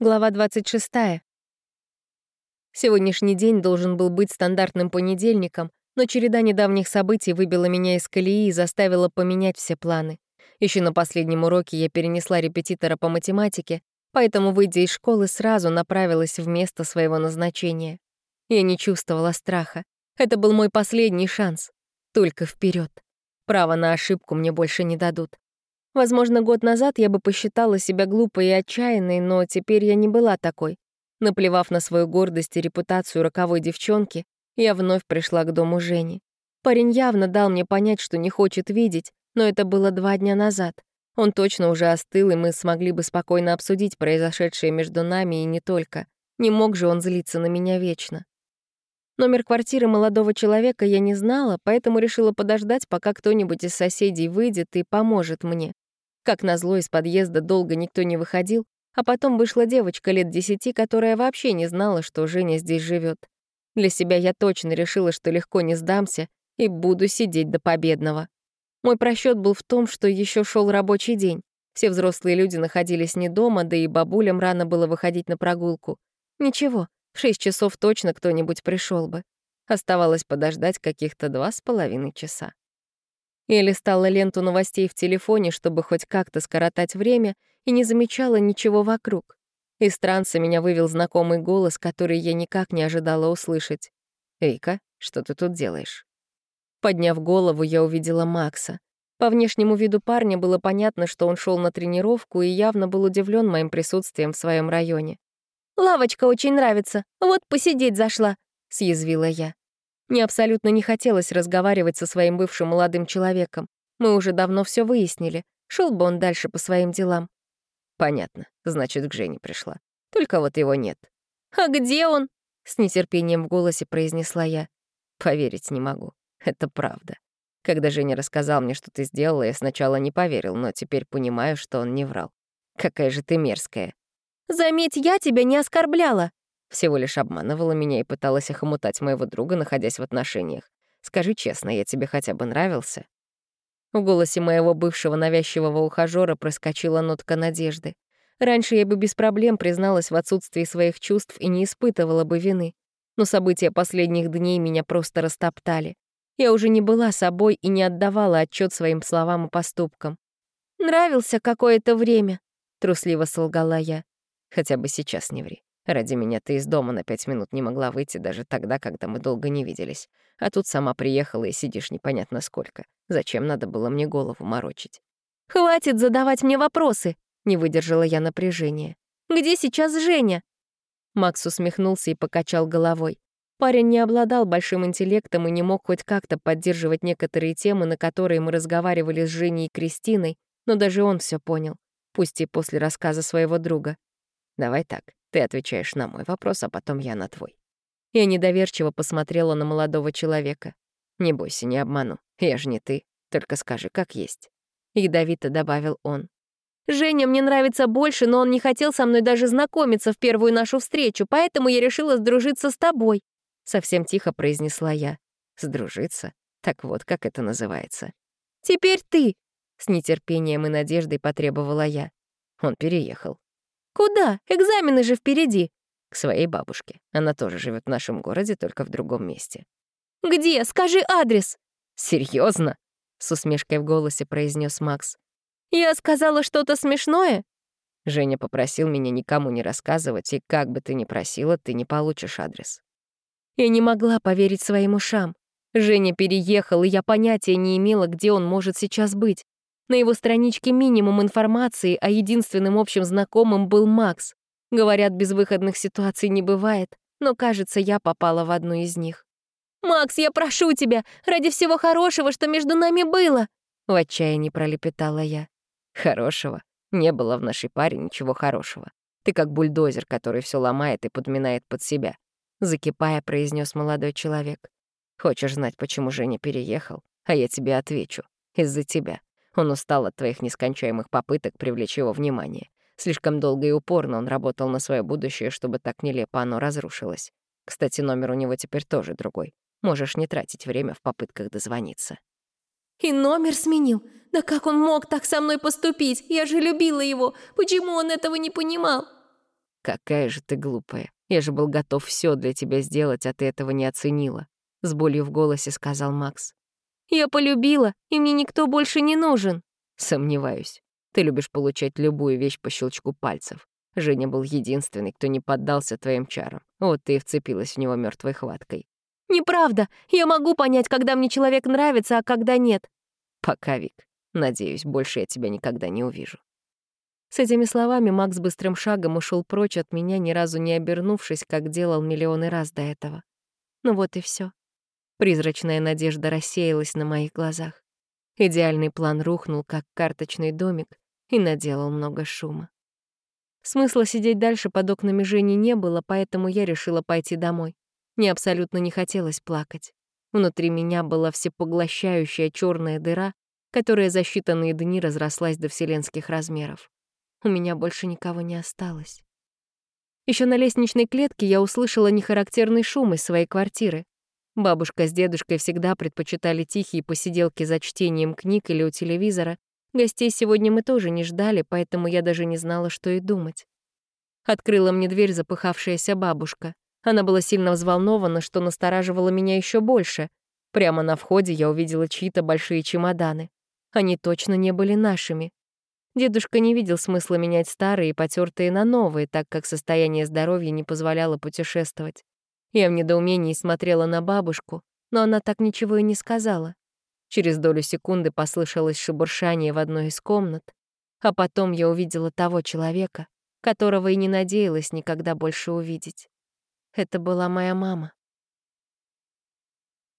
Глава 26. Сегодняшний день должен был быть стандартным понедельником, но череда недавних событий выбила меня из колеи и заставила поменять все планы. Еще на последнем уроке я перенесла репетитора по математике, поэтому, выйдя из школы, сразу направилась в место своего назначения. Я не чувствовала страха. Это был мой последний шанс. Только вперед. Право на ошибку мне больше не дадут. Возможно, год назад я бы посчитала себя глупой и отчаянной, но теперь я не была такой. Наплевав на свою гордость и репутацию роковой девчонки, я вновь пришла к дому Жени. Парень явно дал мне понять, что не хочет видеть, но это было два дня назад. Он точно уже остыл, и мы смогли бы спокойно обсудить произошедшее между нами и не только. Не мог же он злиться на меня вечно. Номер квартиры молодого человека я не знала, поэтому решила подождать, пока кто-нибудь из соседей выйдет и поможет мне. Как назло, из подъезда долго никто не выходил, а потом вышла девочка лет десяти, которая вообще не знала, что Женя здесь живет. Для себя я точно решила, что легко не сдамся и буду сидеть до победного. Мой просчет был в том, что еще шел рабочий день. Все взрослые люди находились не дома, да и бабулям рано было выходить на прогулку. Ничего, в шесть часов точно кто-нибудь пришел бы. Оставалось подождать каких-то два с половиной часа. Я листала ленту новостей в телефоне, чтобы хоть как-то скоротать время, и не замечала ничего вокруг. Из транса меня вывел знакомый голос, который я никак не ожидала услышать. «Эйка, что ты тут делаешь?» Подняв голову, я увидела Макса. По внешнему виду парня было понятно, что он шел на тренировку и явно был удивлен моим присутствием в своем районе. «Лавочка очень нравится, вот посидеть зашла», — съязвила я. Мне абсолютно не хотелось разговаривать со своим бывшим молодым человеком. Мы уже давно все выяснили. Шел бы он дальше по своим делам. Понятно, значит, к Жене пришла. Только вот его нет. «А где он?» — с нетерпением в голосе произнесла я. Поверить не могу. Это правда. Когда Женя рассказал мне, что ты сделала, я сначала не поверил, но теперь понимаю, что он не врал. Какая же ты мерзкая. «Заметь, я тебя не оскорбляла», всего лишь обманывала меня и пыталась охомутать моего друга, находясь в отношениях. Скажи честно, я тебе хотя бы нравился?» В голосе моего бывшего навязчивого ухажёра проскочила нотка надежды. Раньше я бы без проблем призналась в отсутствии своих чувств и не испытывала бы вины. Но события последних дней меня просто растоптали. Я уже не была собой и не отдавала отчет своим словам и поступкам. «Нравился какое-то время», — трусливо солгала я. «Хотя бы сейчас не ври. Ради меня ты из дома на пять минут не могла выйти даже тогда, когда мы долго не виделись. А тут сама приехала и сидишь непонятно сколько. Зачем надо было мне голову морочить? «Хватит задавать мне вопросы!» — не выдержала я напряжения. «Где сейчас Женя?» Макс усмехнулся и покачал головой. Парень не обладал большим интеллектом и не мог хоть как-то поддерживать некоторые темы, на которые мы разговаривали с Женей и Кристиной, но даже он все понял, пусть и после рассказа своего друга. «Давай так, ты отвечаешь на мой вопрос, а потом я на твой. Я недоверчиво посмотрела на молодого человека. «Не бойся, не обману. Я же не ты. Только скажи, как есть». Ядовито добавил он. «Женя мне нравится больше, но он не хотел со мной даже знакомиться в первую нашу встречу, поэтому я решила сдружиться с тобой», — совсем тихо произнесла я. «Сдружиться? Так вот, как это называется». «Теперь ты», — с нетерпением и надеждой потребовала я. Он переехал. «Куда? Экзамены же впереди!» «К своей бабушке. Она тоже живет в нашем городе, только в другом месте». «Где? Скажи адрес!» Серьезно? с усмешкой в голосе произнес Макс. «Я сказала что-то смешное?» Женя попросил меня никому не рассказывать, и как бы ты ни просила, ты не получишь адрес. Я не могла поверить своим ушам. Женя переехал, и я понятия не имела, где он может сейчас быть. На его страничке минимум информации, а единственным общим знакомым был Макс. Говорят, безвыходных ситуаций не бывает, но, кажется, я попала в одну из них. «Макс, я прошу тебя, ради всего хорошего, что между нами было!» В отчаянии пролепетала я. «Хорошего? Не было в нашей паре ничего хорошего. Ты как бульдозер, который все ломает и подминает под себя», закипая, произнес молодой человек. «Хочешь знать, почему Женя переехал? А я тебе отвечу. Из-за тебя. Он устал от твоих нескончаемых попыток привлечь его внимание. Слишком долго и упорно он работал на свое будущее, чтобы так нелепо оно разрушилось. Кстати, номер у него теперь тоже другой. Можешь не тратить время в попытках дозвониться. «И номер сменил? Да как он мог так со мной поступить? Я же любила его. Почему он этого не понимал?» «Какая же ты глупая. Я же был готов все для тебя сделать, а ты этого не оценила», — с болью в голосе сказал Макс. «Я полюбила, и мне никто больше не нужен». «Сомневаюсь. Ты любишь получать любую вещь по щелчку пальцев. Женя был единственный, кто не поддался твоим чарам. Вот ты и вцепилась в него мертвой хваткой. «Неправда. Я могу понять, когда мне человек нравится, а когда нет». «Пока, Вик. Надеюсь, больше я тебя никогда не увижу». С этими словами Макс быстрым шагом ушел прочь от меня, ни разу не обернувшись, как делал миллионы раз до этого. Ну вот и все. Призрачная надежда рассеялась на моих глазах. Идеальный план рухнул, как карточный домик, и наделал много шума. Смысла сидеть дальше под окнами Жени не было, поэтому я решила пойти домой. Мне абсолютно не хотелось плакать. Внутри меня была всепоглощающая черная дыра, которая за считанные дни разрослась до вселенских размеров. У меня больше никого не осталось. Еще на лестничной клетке я услышала нехарактерный шум из своей квартиры. Бабушка с дедушкой всегда предпочитали тихие посиделки за чтением книг или у телевизора. Гостей сегодня мы тоже не ждали, поэтому я даже не знала, что и думать. Открыла мне дверь запыхавшаяся бабушка. Она была сильно взволнована, что настораживало меня еще больше. Прямо на входе я увидела чьи-то большие чемоданы. Они точно не были нашими. Дедушка не видел смысла менять старые потертые на новые, так как состояние здоровья не позволяло путешествовать. Я в недоумении смотрела на бабушку, но она так ничего и не сказала. Через долю секунды послышалось шебуршание в одной из комнат, а потом я увидела того человека, которого и не надеялась никогда больше увидеть. Это была моя мама.